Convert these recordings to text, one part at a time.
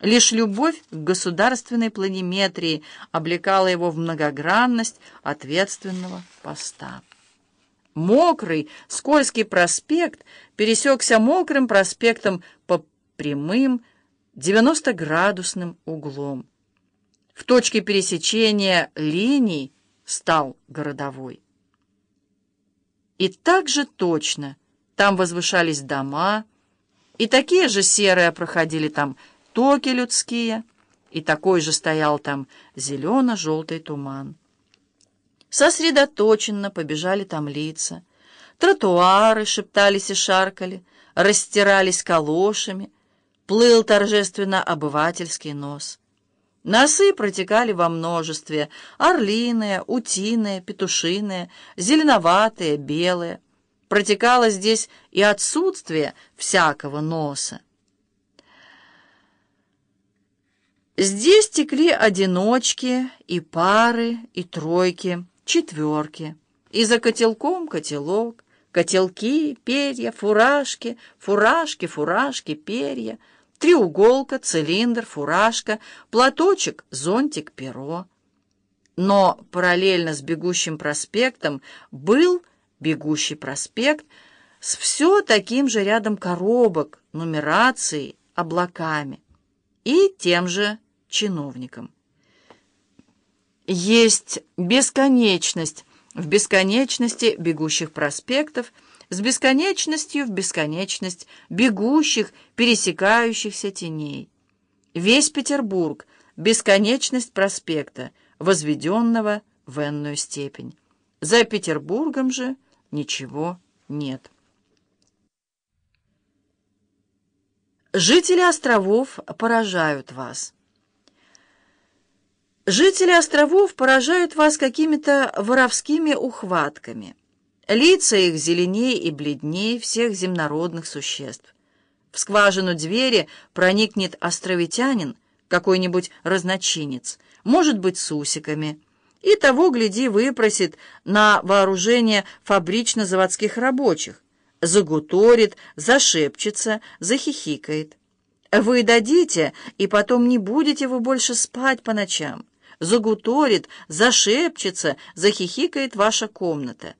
Лишь любовь к государственной планиметрии облекала его в многогранность ответственного поста. Мокрый, скользкий проспект пересекся мокрым проспектом по прямым 90-градусным углом. В точке пересечения линий стал городовой. И так же точно там возвышались дома, и такие же серые проходили там токи людские, и такой же стоял там зелено-желтый туман. Сосредоточенно побежали там лица, тротуары шептались и шаркали, растирались калошами, плыл торжественно обывательский нос. Носы протекали во множестве, орлиные, утиные, петушиные, зеленоватые, белые. Протекало здесь и отсутствие всякого носа. Здесь текли одиночки, и пары, и тройки, четверки. И за котелком котелок, котелки, перья, фуражки, фуражки, фуражки, перья, треуголка, цилиндр, фуражка, платочек, зонтик, перо. Но параллельно с бегущим проспектом был бегущий проспект с все таким же рядом коробок, нумерацией, облаками и тем же чиновникам. Есть бесконечность в бесконечности бегущих проспектов, с бесконечностью в бесконечность бегущих, пересекающихся теней. Весь Петербург — бесконечность проспекта, возведенного в энную степень. За Петербургом же ничего нет. Жители островов поражают вас. Жители островов поражают вас какими-то воровскими ухватками. Лица их зеленее и бледнее всех земнородных существ. В скважину двери проникнет островитянин, какой-нибудь разночинец, может быть, с усиками, и того, гляди, выпросит на вооружение фабрично-заводских рабочих, загуторит, зашепчется, захихикает. Вы дадите, и потом не будете вы больше спать по ночам загуторит, зашепчется, захихикает ваша комната.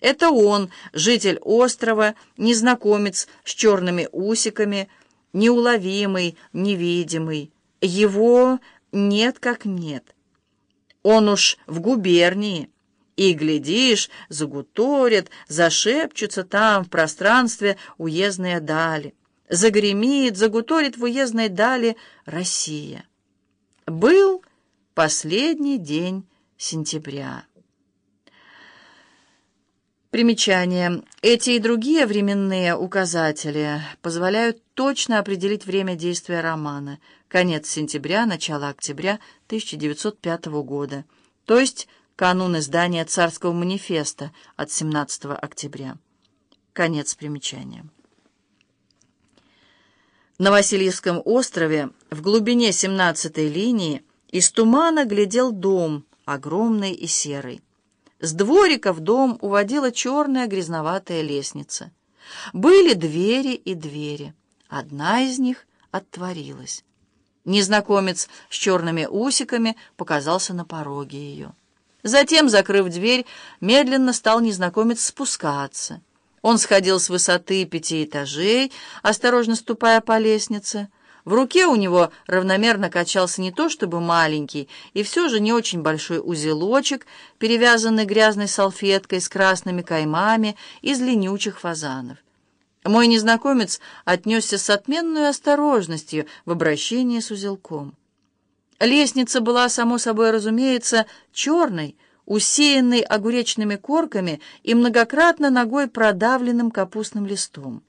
Это он, житель острова, незнакомец с черными усиками, неуловимый, невидимый. Его нет как нет. Он уж в губернии. И, глядишь, загуторят, зашепчутся там, в пространстве, уездные дали. Загремит, загуторит в уездной дали Россия. Был Последний день сентября. Примечание. Эти и другие временные указатели позволяют точно определить время действия романа. Конец сентября, начало октября 1905 года, то есть канун издания царского манифеста от 17 октября. Конец примечания. На Васильевском острове в глубине 17-й линии из тумана глядел дом, огромный и серый. С дворика в дом уводила черная грязноватая лестница. Были двери и двери. Одна из них отворилась. Незнакомец с черными усиками показался на пороге ее. Затем, закрыв дверь, медленно стал незнакомец спускаться. Он сходил с высоты пяти этажей, осторожно ступая по лестнице, в руке у него равномерно качался не то чтобы маленький, и все же не очень большой узелочек, перевязанный грязной салфеткой с красными каймами из ленючих фазанов. Мой незнакомец отнесся с отменной осторожностью в обращении с узелком. Лестница была, само собой разумеется, черной, усеянной огуречными корками и многократно ногой продавленным капустным листом.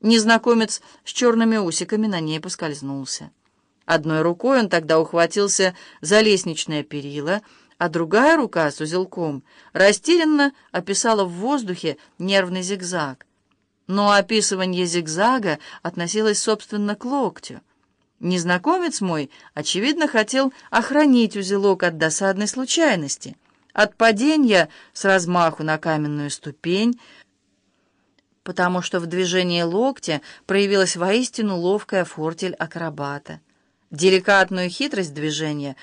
Незнакомец с черными усиками на ней поскользнулся. Одной рукой он тогда ухватился за лестничное перила, а другая рука с узелком растерянно описала в воздухе нервный зигзаг. Но описывание зигзага относилось, собственно, к локтю. Незнакомец мой, очевидно, хотел охранить узелок от досадной случайности, от падения с размаху на каменную ступень, потому что в движении локтя проявилась воистину ловкая фортель акробата. Деликатную хитрость движения